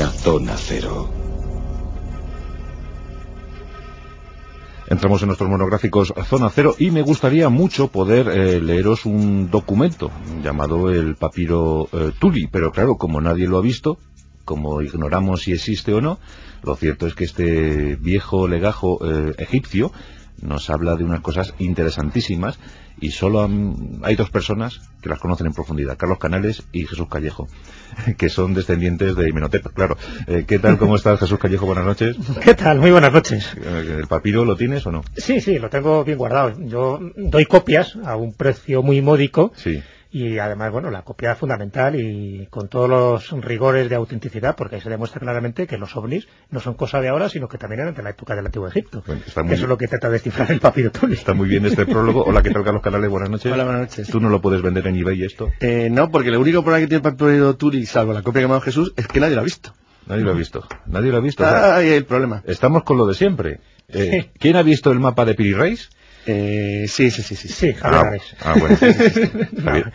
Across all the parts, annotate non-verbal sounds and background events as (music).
La Zona Cero. Entramos en nuestros monográficos Zona Cero y me gustaría mucho poder eh, leeros un documento llamado el papiro eh, Tuli, pero claro, como nadie lo ha visto, como ignoramos si existe o no, lo cierto es que este viejo legajo eh, egipcio nos habla de unas cosas interesantísimas y solo hay dos personas que las conocen en profundidad, Carlos Canales y Jesús Callejo, (laughs) que son descendientes de Imenotep, claro. Eh, ¿Qué tal, cómo estás, Jesús Callejo? Buenas noches. (laughs) ¿Qué tal? Muy buenas noches. Eh, ¿El papiro lo tienes o no? Sí, sí, lo tengo bien guardado. Yo doy copias a un precio muy módico. Sí y además, bueno, la copia fundamental y con todos los rigores de autenticidad, porque ahí se demuestra claramente que los ovnis no son cosa de ahora, sino que también eran de la época del Antiguo Egipto. eso es lo que trata de descifrar el papiro. Está muy bien este prólogo. Hola, ¿qué tal, Carlos Canales? Buenas noches. Hola, buenas noches. ¿Tú no lo puedes vender en eBay esto? Eh, no, porque lo único problema que tiene el papiro Tuli, salvo la copia que me ha Jesús, es que nadie lo ha visto. Nadie lo ha visto. Nadie lo ha visto. Ah, ahí hay el problema. Estamos con lo de siempre. Eh, ¿Quién ha visto el mapa de Piri Reis? Eh, sí, sí, sí, sí. Sí, Javier ah, Ares. Ah, bueno. (laughs) Javier.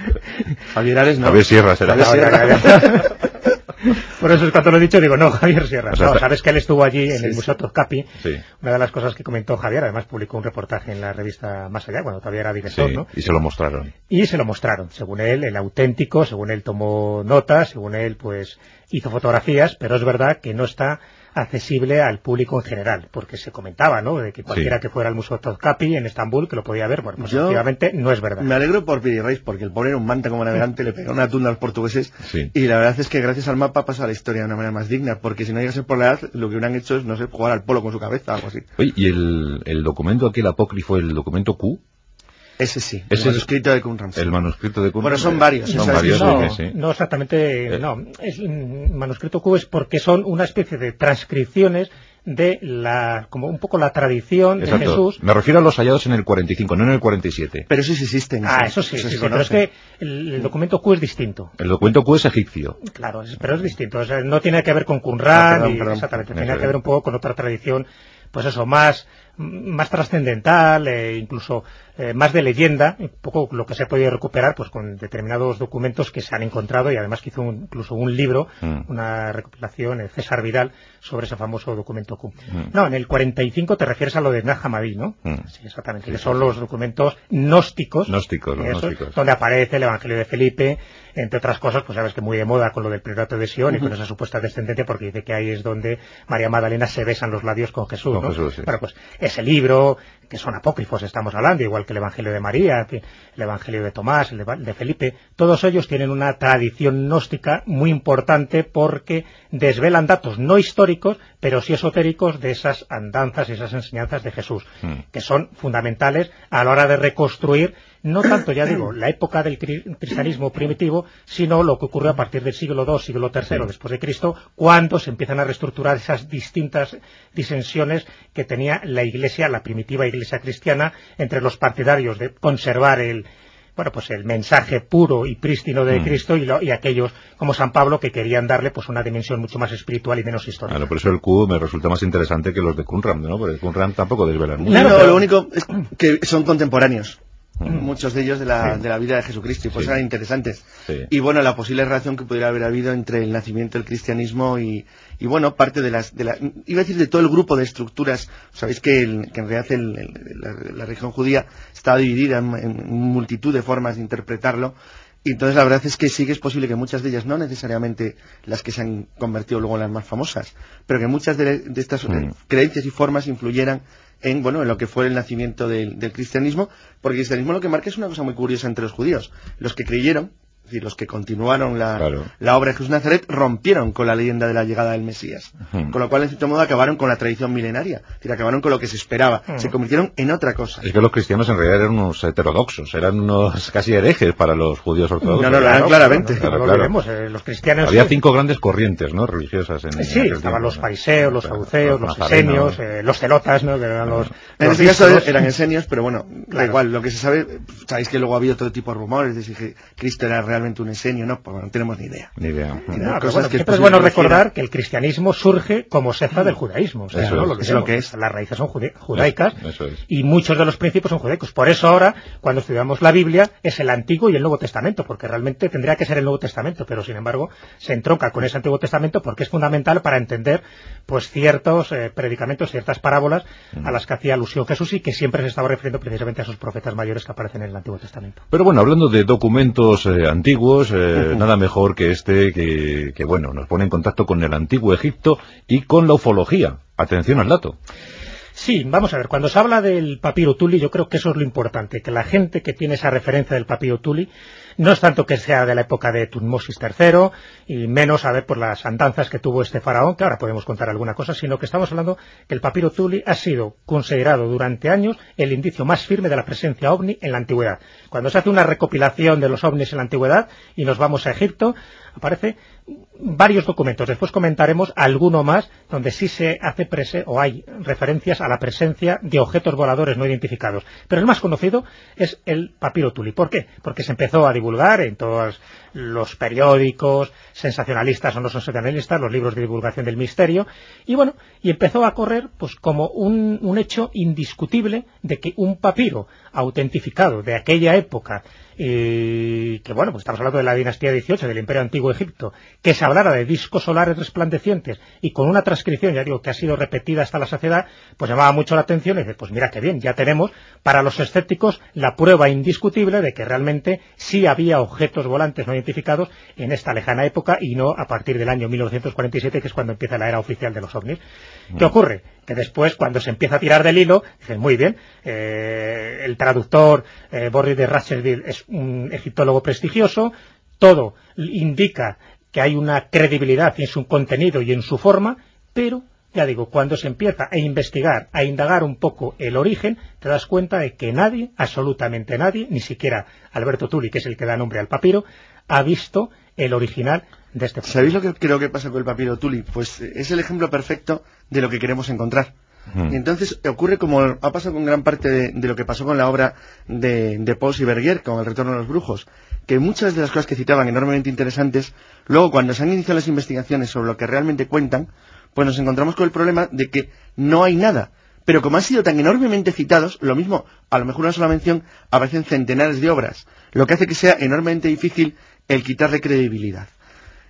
Javier Ares no. Javier Sierra será. Javier Sierra. (laughs) Por eso es cuando lo he dicho, digo, no, Javier Sierra. no, sabes que él estuvo allí en el Museo Toscapi. Sí. Una de las cosas que comentó Javier, además publicó un reportaje en la revista Más Allá, cuando todavía era director, sí, ¿no? Y se lo mostraron. Y se lo mostraron. Según él, el auténtico, según él tomó notas, según él, pues, hizo fotografías, pero es verdad que no está accesible al público en general, porque se comentaba, ¿no?, de que cualquiera que fuera al Museo Tozcapi en Estambul que lo podía ver, bueno, pues efectivamente no es verdad. Me alegro por Piri Reis, porque el pobre era un manta como navegante, le pegó una tunda a los portugueses, y la verdad es que gracias al mapa pasa la historia de una manera más digna, porque si no llegase por la edad, lo que hubieran hecho es, no sé, jugar al polo con su cabeza, algo así. Oye, ¿y el, el documento aquel apócrifo, el documento Q, ese sí, el manuscrito de Qumran. El manuscrito de Qumran. Bueno, son varios. Son varios, no, sí, no, exactamente, eh. no. El manuscrito Q es porque son una especie de transcripciones de la, como un poco la tradición de Jesús. Me refiero a los hallados en el 45, no en el 47. Pero sí existen. Ah, eso sí, sí, pero es que el, documento Q es distinto. El documento Q es egipcio. Claro, pero es distinto. no tiene que ver con Qumran, exactamente, tiene que ver un poco con otra tradición pues eso, más, más trascendental, e incluso eh, más de leyenda, un poco lo que se ha podido recuperar pues con determinados documentos que se han encontrado y además que hizo incluso un libro, mm. una recopilación, el César Vidal, sobre ese famoso documento Q. Mm. No, en el 45 te refieres a lo de Nahamadí, ¿no? Mm. Sí, exactamente, que son los documentos gnósticos, gnósticos, gnósticos, donde aparece el Evangelio de Felipe, entre otras cosas, pues sabes que muy de moda con lo del priorato de Sion y con esa supuesta descendencia, porque dice que ahí es donde María Magdalena se besan los labios con Jesús, ¿no? Bueno, pues ese libro, que son apócrifos, estamos hablando, igual que el Evangelio de María, el Evangelio de Tomás, el de Felipe, todos ellos tienen una tradición gnóstica muy importante porque desvelan datos no históricos, pero sí esotéricos de esas andanzas y esas enseñanzas de Jesús, mm. que son fundamentales a la hora de reconstruir no tanto, ya digo, la época del cristianismo primitivo, sino lo que ocurrió a partir del siglo II, siglo III después de Cristo, cuando se empiezan a reestructurar esas distintas disensiones que tenía la iglesia, la primitiva iglesia cristiana, entre los partidarios de conservar el, bueno, pues el mensaje puro y prístino de mm. Cristo y, aquellos como San Pablo que querían darle pues una dimensión mucho más espiritual y menos histórica. Claro, por eso el Q me resulta más interesante que los de Qumran, ¿no? Porque Qumran tampoco desvelan mucho. Claro, lo único es que son contemporáneos. Muchos de ellos de la, de la, vida de Jesucristo y pues eran interesantes y bueno la posible relación que pudiera haber habido entre el nacimiento del cristianismo y, y bueno parte de las de la, iba a decir de todo el grupo de estructuras. Sabéis que, en realidad la, la, región judía está dividida en, multitud de formas de interpretarlo. Y entonces la verdad es que sí que es posible que muchas de ellas, no necesariamente las que se han convertido luego en las más famosas, pero que muchas de, estas mm. creencias y formas influyeran en, bueno, en lo que fue el nacimiento del, del cristianismo, porque el cristianismo lo que marca es una cosa muy curiosa entre los judíos. Los que creyeron, es decir, los que continuaron la, obra de Jesús Nazaret rompieron con la leyenda de la llegada del Mesías. Con lo cual, en cierto modo, acabaron con la tradición milenaria. Es decir, acabaron con lo que se esperaba. Se convirtieron en otra cosa. Es que los cristianos en realidad eran unos heterodoxos, eran unos casi herejes para los judíos ortodoxos. No, no, lo eran claramente. Eh, los cristianos... Había cinco grandes corrientes ¿no? religiosas en Sí, estaban los fariseos, los saduceos, los esenios, eh, los celotas, ¿no? que eran los... En este caso eran esenios, pero bueno, da igual. Lo que se sabe, sabéis que luego ha habido todo tipo de rumores de si Cristo era real realmente un enseño, no, pues no tenemos ni idea. Ni idea. es bueno recordar que el cristianismo surge como cefa del judaísmo. eso es, lo, que es. Las raíces son judaicas y muchos de los principios son judaicos. Por eso ahora, cuando estudiamos la Biblia, es el Antiguo y el Nuevo Testamento, porque realmente tendría que ser el Nuevo Testamento, pero sin embargo se entronca con ese Antiguo Testamento porque es fundamental para entender pues ciertos eh, predicamentos, ciertas parábolas a las que hacía alusión Jesús y que siempre se estaba refiriendo precisamente a esos profetas mayores que aparecen en el Antiguo Testamento. Pero bueno, hablando de documentos eh, antiguos, eh, nada mejor que este que, que, bueno, nos pone en contacto con el Antiguo Egipto y con la ufología. Atención al dato. Sí, vamos a ver, cuando se habla del papiro Tuli, yo creo que eso es lo importante, que la gente que tiene esa referencia del papiro Tuli no es tanto que sea de la época de Tutmosis III, y menos a ver por las andanzas que tuvo este faraón, que ahora podemos contar alguna cosa, sino que estamos hablando que el papiro Tuli ha sido considerado durante años el indicio más firme de la presencia ovni en la antigüedad. Cuando se hace una recopilación de los ovnis en la antigüedad y nos vamos a Egipto, aparece varios documentos. Después comentaremos alguno más donde sí se hace prese o hay referencias a la presencia de objetos voladores no identificados. Pero el más conocido es el papiro Tuli. ¿Por qué? Porque se empezó a divulgar en todos los periódicos sensacionalistas o no sensacionalistas, los libros de divulgación del misterio, y bueno, y empezó a correr pues como un, un hecho indiscutible de que un papiro autentificado de aquella época y que bueno, pues estamos hablando de la dinastía 18 del Imperio Antiguo Egipto, que se hablara de discos solares resplandecientes y con una transcripción, ya digo, que ha sido repetida hasta la saciedad, pues llamaba mucho la atención y dice, pues mira qué bien, ya tenemos para los escépticos la prueba indiscutible de que realmente sí había objetos volantes no identificados en esta lejana época y no a partir del año 1947, que es cuando empieza la era oficial de los ovnis. ¿Qué ocurre? Que después, cuando se empieza a tirar del hilo, dicen, muy bien, eh, el traductor eh, Boris de Ratcheville es un egiptólogo prestigioso, todo indica que hay una credibilidad en su contenido y en su forma, pero, ya digo, cuando se empieza a investigar, a indagar un poco el origen, te das cuenta de que nadie, absolutamente nadie, ni siquiera Alberto Tuli, que es el que da nombre al papiro, ha visto el original de este ¿Sabéis lo que creo que pasa con el papiro Tuli? Pues eh, es el ejemplo perfecto de lo que queremos encontrar. Y entonces ocurre como ha pasado con gran parte de, lo que pasó con la obra de, de Paul Berger, con El retorno de los brujos, que muchas de las cosas que citaban enormemente interesantes, luego cuando se han iniciado las investigaciones sobre lo que realmente cuentan, pues nos encontramos con el problema de que no hay nada. Pero como han sido tan enormemente citados, lo mismo, a lo mejor una sola mención, aparecen centenares de obras, lo que hace que sea enormemente difícil el quitarle credibilidad.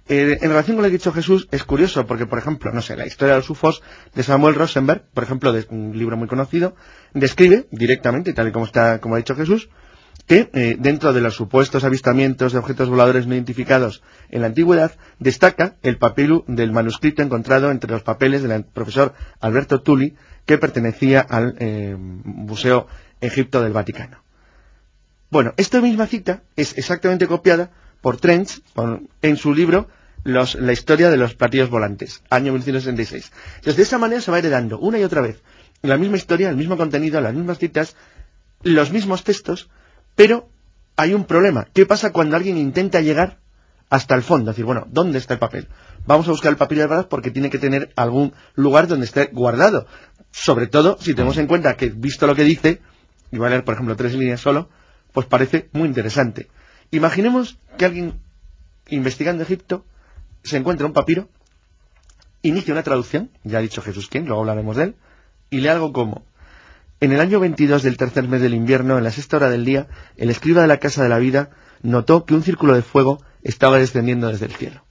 Eh, en relación con lo que ha dicho Jesús, es curioso, porque, por ejemplo, no sé, la historia de los UFOs de Samuel Rosenberg, por ejemplo, de un libro muy conocido, describe directamente, tal y como está, como ha dicho Jesús, que eh, dentro de los supuestos avistamientos de objetos voladores no identificados en la antigüedad, destaca el papel del manuscrito encontrado entre los papeles del profesor Alberto Tulli, que pertenecía al eh, Museo Egipto del Vaticano. Bueno, esta misma cita es exactamente copiada por Trench en su libro La historia de los platillos volantes, año 1966. Entonces, de esa manera se va heredando una y otra vez la misma historia, el mismo contenido, las mismas citas, los mismos textos, pero hay un problema. ¿Qué pasa cuando alguien intenta llegar hasta el fondo? Es decir, bueno, ¿dónde está el papel? Vamos a buscar el papel de verdad porque tiene que tener algún lugar donde esté guardado. Sobre todo si tenemos en cuenta que, visto lo que dice, y va a leer, por ejemplo, tres líneas solo, pues parece muy interesante. Imaginemos que alguien investigando Egipto se encuentra un papiro, inicia una traducción, ya ha dicho Jesús quién, luego hablaremos de él, y lee algo como En el año 22 del tercer mes del invierno, en la sexta hora del día, el escriba de la Casa de la Vida notó que un círculo de fuego estaba descendiendo desde el cielo.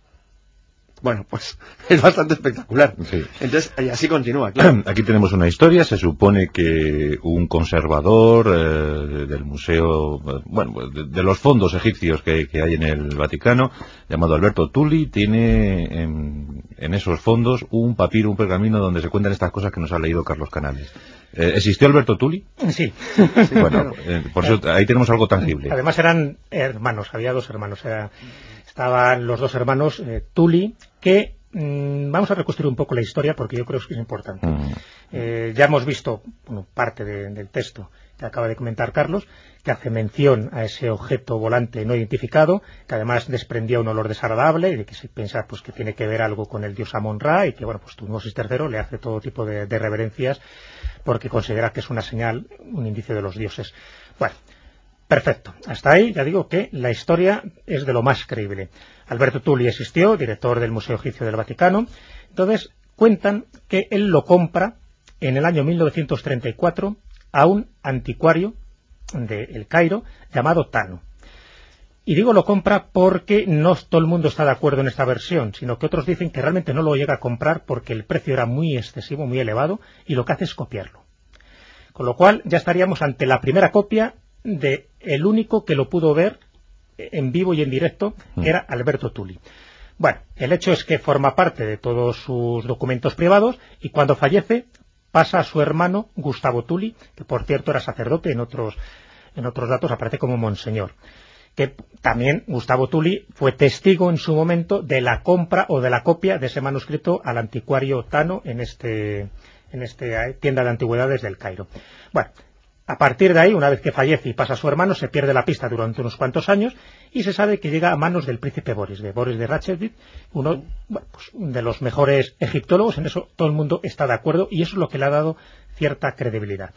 Bueno, pues (laughs) es bastante espectacular. Entonces, así continúa. (clears throat) Aquí tenemos una historia. Se supone que un conservador eh, del museo, bueno, de, los fondos egipcios que, hay en el Vaticano, llamado Alberto Tulli, tiene en, esos fondos un papiro, un pergamino donde se cuentan estas cosas que nos ha leído Carlos Canales. Eh, ¿Existió Alberto Tulli? Sí. bueno, eh, por eso ahí tenemos algo tangible. Además eran hermanos, había dos hermanos. estaban los dos hermanos Tulli, que mm, vamos a reconstruir un poco la historia porque yo creo que es importante. Mm. Eh, ya hemos visto parte del texto que acaba de comentar Carlos, que hace mención a ese objeto volante no identificado, que además desprendía un olor desagradable y de que se piensa pues, que tiene que ver algo con el dios Amon-Ra y que bueno, pues Tutmosis III le hace todo tipo de, reverencias porque considera que es una señal, un indicio de los dioses. Bueno, Perfecto. Hasta ahí ya digo que la historia es de lo más creíble. Alberto Tulli existió, director del Museo Egipcio del Vaticano. Entonces, cuentan que él lo compra en el año 1934 a un anticuario de El Cairo llamado Tano. Y digo lo compra porque no todo el mundo está de acuerdo en esta versión, sino que otros dicen que realmente no lo llega a comprar porque el precio era muy excesivo, muy elevado, y lo que hace es copiarlo. Con lo cual ya estaríamos ante la primera copia de el único que lo pudo ver en vivo y en directo, que mm. era Alberto Tulli. Bueno, el hecho es que forma parte de todos sus documentos privados y cuando fallece pasa a su hermano Gustavo Tulli, que por cierto era sacerdote, en otros, en otros datos aparece como monseñor que también Gustavo Tulli fue testigo en su momento de la compra o de la copia de ese manuscrito al anticuario Tano en este en esta eh, tienda de antigüedades del Cairo. Bueno, a partir de ahí, una vez que fallece y pasa a su hermano, se pierde la pista durante unos cuantos años y se sabe que llega a manos del príncipe Boris, de Boris de Ratchedit, uno pues, de los mejores egiptólogos, en eso todo el mundo está de acuerdo y eso es lo que le ha dado cierta credibilidad.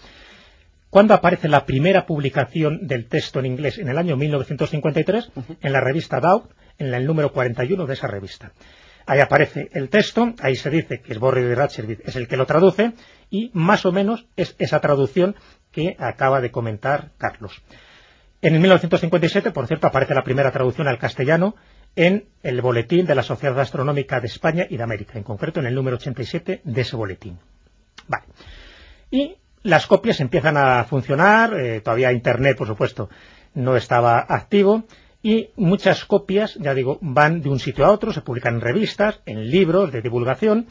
¿Cuándo aparece la primera publicación del texto en inglés? En el año 1953, en la revista Doubt, en el número 41 de esa revista. Ahí aparece el texto, ahí se dice que es Borri de Ratcherbit es el que lo traduce, y más o menos es esa traducción que acaba de comentar Carlos. En 1957, por cierto, aparece la primera traducción al castellano en el boletín de la Sociedad Astronómica de España y de América, en concreto en el número 87 de ese boletín. Vale. Y las copias empiezan a funcionar, eh, todavía Internet, por supuesto, no estaba activo, y muchas copias, ya digo, van de un sitio a otro, se publican en revistas, en libros de divulgación.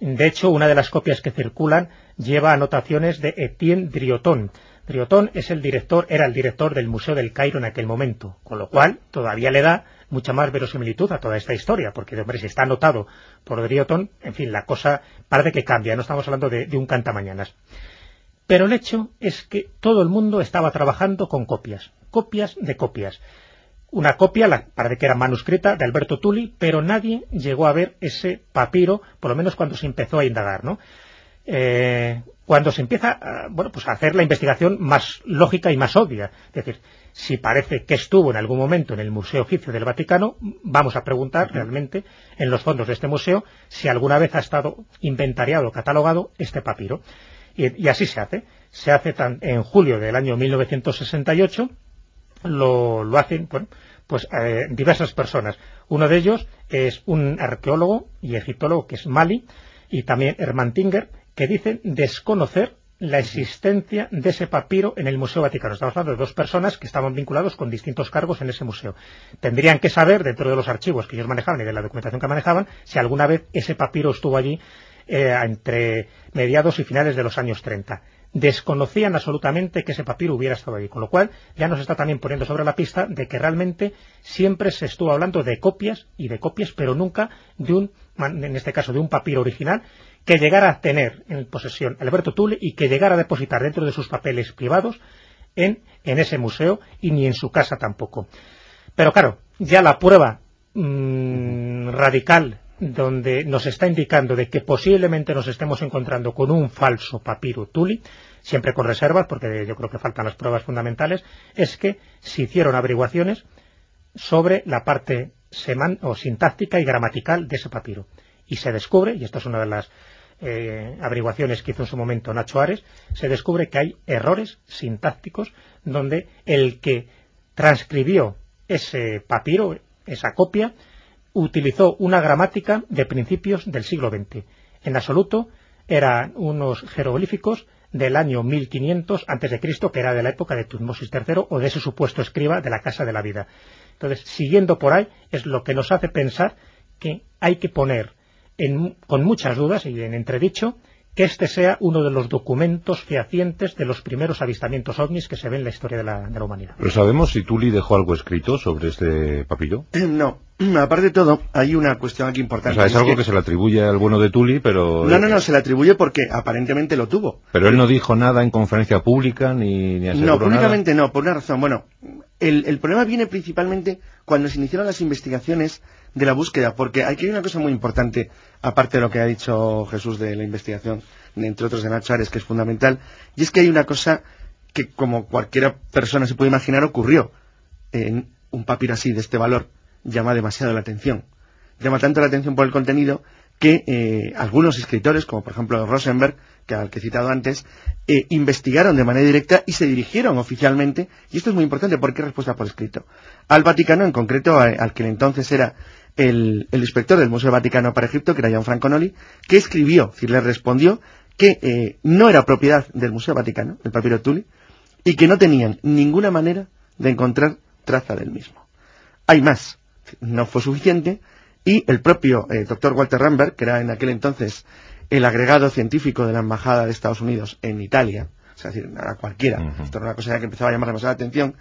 De hecho, una de las copias que circulan lleva anotaciones de Etienne Drioton. Drioton es el director, era el director del Museo del Cairo en aquel momento, con lo cual todavía le da mucha más verosimilitud a toda esta historia, porque hombre, si está anotado por Drioton, en fin, la cosa parece que cambia, no estamos hablando de, de un cantamañanas. Pero el hecho es que todo el mundo estaba trabajando con copias, copias de copias. Una copia, la, parece que era manuscrita, de Alberto Tulli, pero nadie llegó a ver ese papiro, por lo menos cuando se empezó a indagar, ¿no? Eh, cuando se empieza a, bueno, pues a hacer la investigación más lógica y más obvia. Es decir, si parece que estuvo en algún momento en el Museo Egipcio del Vaticano, vamos a preguntar realmente en los fondos de este museo si alguna vez ha estado inventariado o catalogado este papiro. Y, así se hace. Se hace en julio del año 1968, lo, lo hacen, bueno, pues eh, diversas personas. Uno de ellos es un arqueólogo y egiptólogo que es Mali, y también Tinger, que dicen desconocer la existencia de ese papiro en el Museo Vaticano. Estamos hablando de dos personas que estaban vinculados con distintos cargos en ese museo. Tendrían que saber, dentro de los archivos que ellos manejaban y de la documentación que manejaban, si alguna vez ese papiro estuvo allí eh, entre mediados y finales de los años 30. Desconocían absolutamente que ese papiro hubiera estado ahí, con lo cual ya nos está también poniendo sobre la pista de que realmente siempre se estuvo hablando de copias y de copias, pero nunca de un, en este caso, de un papiro original que llegara a tener en posesión Alberto Tulle y que llegara a depositar dentro de sus papeles privados en, en ese museo y ni en su casa tampoco. Pero claro, ya la prueba mmm, radical donde nos está indicando de que posiblemente nos estemos encontrando con un falso papiro Tuli, siempre con reservas, porque yo creo que faltan las pruebas fundamentales, es que se hicieron averiguaciones sobre la parte seman o sintáctica y gramatical de ese papiro. Y se descubre, y esta es una de las eh, averiguaciones que hizo en su momento Nacho Ares, se descubre que hay errores sintácticos donde el que transcribió ese papiro, esa copia, utilizó una gramática de principios del siglo XX. En absoluto eran unos jeroglíficos del año 1500 a.C., que era de la época de Tutmosis III o de ese supuesto escriba de la Casa de la Vida. Entonces, siguiendo por ahí, es lo que nos hace pensar que hay que poner con muchas dudas y en entredicho que este sea uno de los documentos fehacientes de los primeros avistamientos ovnis que se ven en la historia de la, humanidad. ¿Pero sabemos si Tuli dejó algo escrito sobre este papillo? No. Aparte de todo, hay una cuestión aquí importante. O sea, es, algo que... se le atribuye al bueno de Tuli, pero... No, no, no, se le atribuye porque aparentemente lo tuvo. Pero él no dijo nada en conferencia pública ni, ni No, públicamente no, por una razón. Bueno, el, el problema viene principalmente cuando se iniciaron las investigaciones de la búsqueda, porque aquí hay una cosa muy importante, aparte de lo que ha dicho Jesús de la investigación, entre otros de Nacho Ares, que es fundamental, y es que hay una cosa que como cualquier persona se puede imaginar ocurrió en un papiro así de este valor llama demasiado la atención. Llama tanto la atención por el contenido que eh, algunos escritores, como por ejemplo Rosenberg, que al que he citado antes, eh, investigaron de manera directa y se dirigieron oficialmente, y esto es muy importante porque respuesta por escrito, al Vaticano, en concreto al que entonces era el, inspector del Museo Vaticano para Egipto, que era Gianfranco Noli, que escribió, es decir, le respondió que eh, no era propiedad del Museo Vaticano, el papiro Tuli, y que no tenían ninguna manera de encontrar traza del mismo. Hay más, no fue suficiente, y el propio eh, doctor Walter Ramberg, que era en aquel entonces el agregado científico de la Embajada de Estados Unidos en Italia, es decir, a cualquiera, esto era una cosa que empezaba a llamar demasiada atención,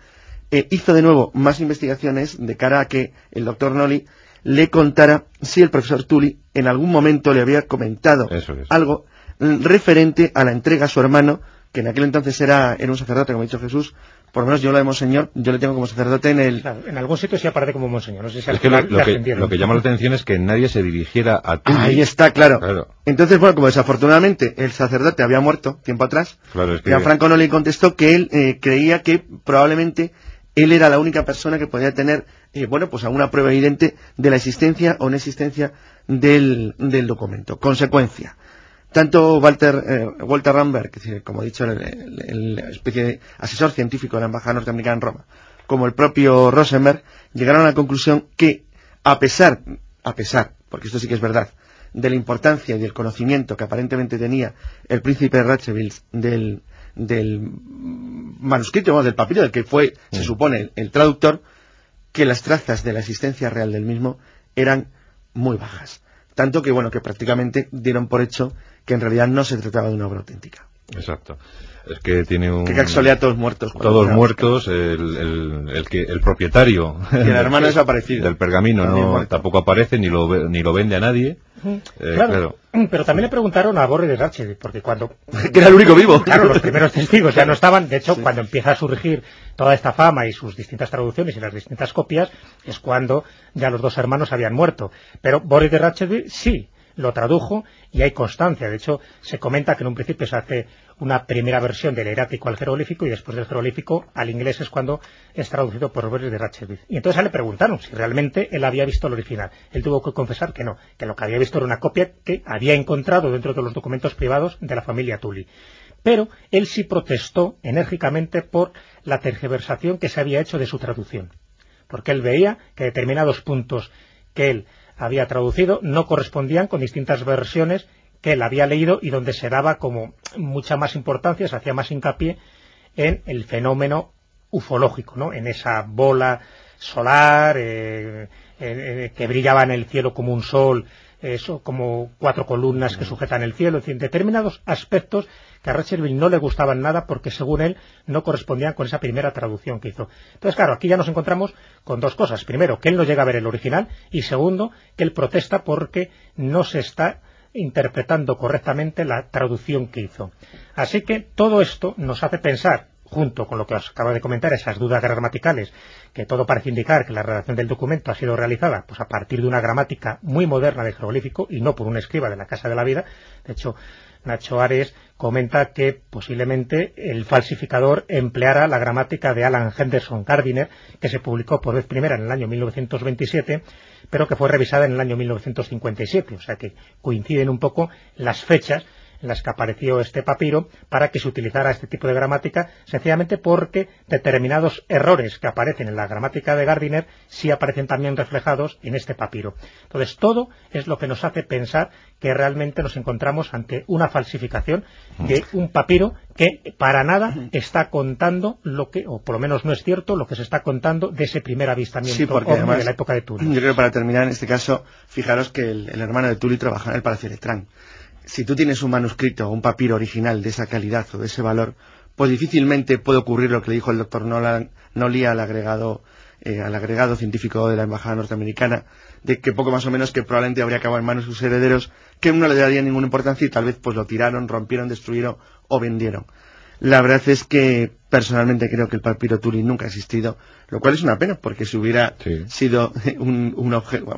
eh, hizo de nuevo más investigaciones de cara a que el doctor Noli le contara si el profesor Tully en algún momento le había comentado algo referente a la entrega a su hermano, que en aquel entonces era, era un sacerdote, como ha dicho Jesús, por lo menos yo lo de Monseñor, yo le tengo como sacerdote en el... en algún sitio sí aparece como Monseñor. No sé si es que lo, que, lo, que, llama la atención es que nadie se dirigiera a Tully. Ahí está, claro. Entonces, bueno, como desafortunadamente el sacerdote había muerto tiempo atrás, claro, Franco no le contestó que él eh, creía que probablemente él era la única persona que podía tener, eh, bueno, pues alguna prueba evidente de la existencia o no existencia del, del documento. Consecuencia tanto Walter, eh, Walter Ramberg, como he dicho, el, especie de asesor científico de la Embajada Norteamericana en Roma, como el propio Rosenberg, llegaron a la conclusión que, a pesar, a pesar, porque esto sí que es verdad, de la importancia y del conocimiento que aparentemente tenía el príncipe de del, del manuscrito, del papiro del que fue, se mm. supone, el traductor, que las trazas de la existencia real del mismo eran muy bajas. Tanto que, bueno, que prácticamente dieron por hecho que en realidad no se trataba de una obra auténtica. Exacto. Es que tiene un... Que casualidad todos muertos. Todos muertos, el, el, que, el propietario... el hermano (laughs) desaparecido. Del pergamino no, tampoco aparece, ni lo, ni lo vende a nadie. Eh, claro. Pero también le preguntaron a Borre de Ratchet, porque cuando... (laughs) que era el único vivo. Claro, los primeros (laughs) testigos ya no estaban. De hecho, cuando empieza a surgir toda esta fama y sus distintas traducciones y las distintas copias, es cuando ya los dos hermanos habían muerto. Pero Boris de Ratchet sí, lo tradujo y hay constancia. De hecho, se comenta que en un principio se hace una primera versión del erático al jeroglífico y después del jeroglífico al inglés es cuando es traducido por Boris de Ratchet. Y entonces le preguntaron si realmente él había visto el original. Él tuvo que confesar que no, que lo que había visto era una copia que había encontrado dentro de los documentos privados de la familia Tully. Pero él sí protestó enérgicamente por la tergiversación que se había hecho de su traducción. Porque él veía que determinados puntos que él había traducido no correspondían con distintas versiones que él había leído y donde se daba como mucha más importancia, se hacía más hincapié en el fenómeno ufológico, ¿no? en esa bola solar eh, que brillaba en el cielo como un sol, eso como cuatro columnas que sujetan el cielo, en determinados aspectos que a Rachel no le gustaban nada porque según él no correspondían con esa primera traducción que hizo. Entonces, claro, aquí ya nos encontramos con dos cosas. Primero, que él no llega a ver el original y segundo, que él protesta porque no se está interpretando correctamente la traducción que hizo. Así que todo esto nos hace pensar junto con lo que os acabo de comentar, esas dudas gramaticales, que todo parece indicar que la redacción del documento ha sido realizada pues a partir de una gramática muy moderna de jeroglífico y no por un escriba de la Casa de la Vida. De hecho, Nacho Ares comenta que posiblemente el falsificador empleara la gramática de Alan Henderson Gardiner, que se publicó por vez primera en el año 1927, pero que fue revisada en el año 1957. O sea que coinciden un poco las fechas en las que apareció este papiro para que se utilizara este tipo de gramática, sencillamente porque determinados errores que aparecen en la gramática de Gardiner sí aparecen también reflejados en este papiro. Entonces, todo es lo que nos hace pensar que realmente nos encontramos ante una falsificación de un papiro que para nada está contando lo que, o por lo menos no es cierto, lo que se está contando de ese primer avistamiento de la época de Tuli. Yo creo que para terminar en este caso, fijaros que el, hermano de Tuli trabaja en el Palacio de Letrán si tú tienes un manuscrito o un papiro original de esa calidad o de ese valor, pues difícilmente puede ocurrir lo que le dijo el doctor Nolly al agregado, eh, al agregado científico de la Embajada Norteamericana, de que poco más o menos que probablemente habría acabado en manos de sus herederos, que no le daría ninguna importancia y tal vez pues lo tiraron, rompieron, destruyeron o vendieron. La verdad es que personalmente creo que el papiro Tuli nunca ha existido, lo cual es una pena, porque si hubiera sido un, un objeto,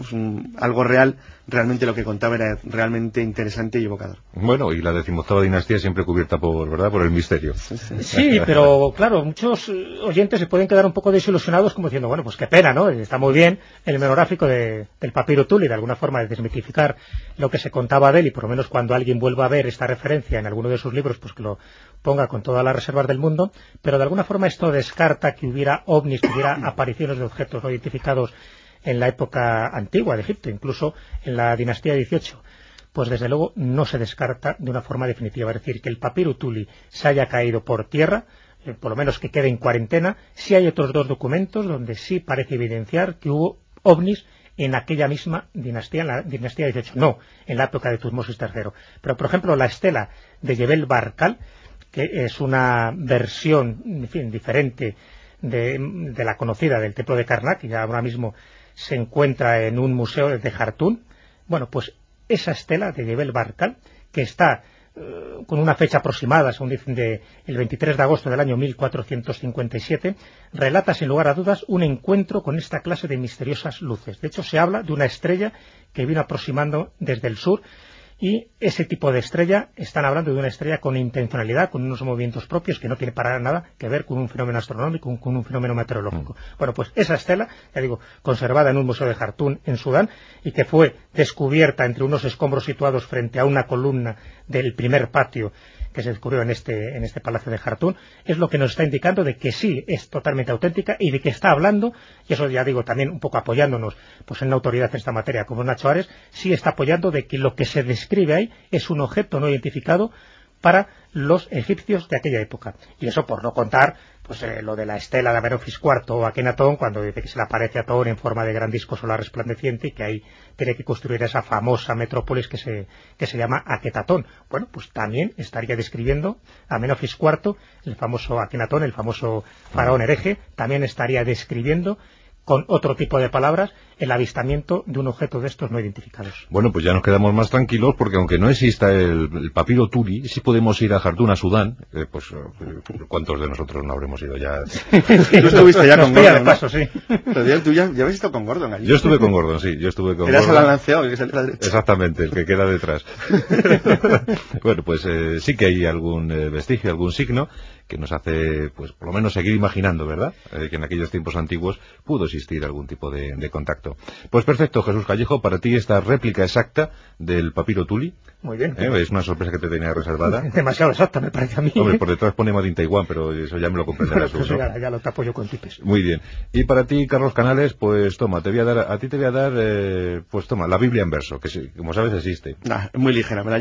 algo real, realmente lo que contaba era realmente interesante y evocador. Bueno, y la decimoctava dinastía siempre cubierta por, ¿verdad?, por el misterio. Sí, pero claro, muchos oyentes se pueden quedar un poco desilusionados como diciendo, bueno, pues qué pena, ¿no? Está muy bien el monográfico del papiro Tuli, de alguna forma de desmitificar lo que se contaba de él, y por lo menos cuando alguien vuelva a ver esta referencia en alguno de sus libros, pues que lo ponga con todas las reservas del mundo, pero de alguna forma esto descarta que hubiera ovnis, que hubiera apariciones de objetos no identificados en la época antigua de Egipto, incluso en la dinastía XVIII. Pues desde luego no se descarta de una forma definitiva. Es decir, que el papiro Tuli se haya caído por tierra, eh, por lo menos que quede en cuarentena, si hay otros dos documentos donde sí parece evidenciar que hubo ovnis en aquella misma dinastía, en la dinastía XVIII, no, en la época de Tutmosis III. Pero, por ejemplo, la estela de Yebel Barkal, que es una versión, en fin, diferente de, la conocida del templo de Karnak, que ya ahora mismo se encuentra en un museo de Jartún. Bueno, pues esa estela de Yebel Barkal, que está eh, con una fecha aproximada, según dicen, de el 23 de agosto del año 1457, relata sin lugar a dudas un encuentro con esta clase de misteriosas luces. De hecho, se habla de una estrella que vino aproximando desde el sur y ese tipo de estrella, están hablando de una estrella con intencionalidad, con unos movimientos propios que no tiene para nada que ver con un fenómeno astronómico, con un fenómeno meteorológico. Mm. Bueno, pues esa estela, ya digo, conservada en un museo de Jartún, en Sudán, y que fue descubierta entre unos escombros situados frente a una columna del primer patio que se descubrió en este, en este palacio de Jartún, es lo que nos está indicando de que sí es totalmente auténtica y de que está hablando, y eso ya digo también un poco apoyándonos pues en la autoridad en esta materia como Nacho Ares, sí está apoyando de que lo que se describe ahí es un objeto no identificado para los egipcios de aquella época. Y eso por no contar pues eh, lo de la estela de Amenofis IV o Akenatón, cuando dice que se le aparece a Thor en forma de gran disco solar resplandeciente y que ahí tiene que construir esa famosa metrópolis que se, que se llama Aketatón. Bueno, pues también estaría describiendo Amenofis IV, el famoso Akenatón, el famoso faraón hereje, también estaría describiendo con otro tipo de palabras el avistamiento de un objeto de estos no identificados. Bueno, pues ya nos quedamos más tranquilos porque aunque no exista el, papiro Tuli, sí podemos ir a Jartún, a Sudán, eh, pues eh, ¿cuántos de nosotros no habremos ido ya? (laughs) tú estuviste ya con Gordon, paso, sí. tú ya, habéis estado con Gordon allí. Yo estuve con Gordon, sí, yo estuve con Eras Gordon. el que es el padre. Exactamente, el que queda detrás. (laughs) (laughs) bueno, pues eh, sí que hay algún vestigio, algún signo que nos hace, pues por lo menos seguir imaginando, ¿verdad?, que en aquellos tiempos antiguos pudo existir algún tipo de, de contacto pues perfecto, Jesús Callejo, para ti esta réplica exacta del papiro Tuli. Muy bien. ¿Eh? Es una sorpresa que te tenía reservada. (laughs) Demasiado exacta, me parece a mí. Hombre, por detrás pone Made in Taiwán, pero eso ya me lo comprenderás pues ya, lo tapo yo con tipes. Muy bien. Y para ti, Carlos Canales, pues toma, te voy a dar, a ti te voy a dar, eh, pues toma, la Biblia en verso, que como sabes existe. muy ligera, me la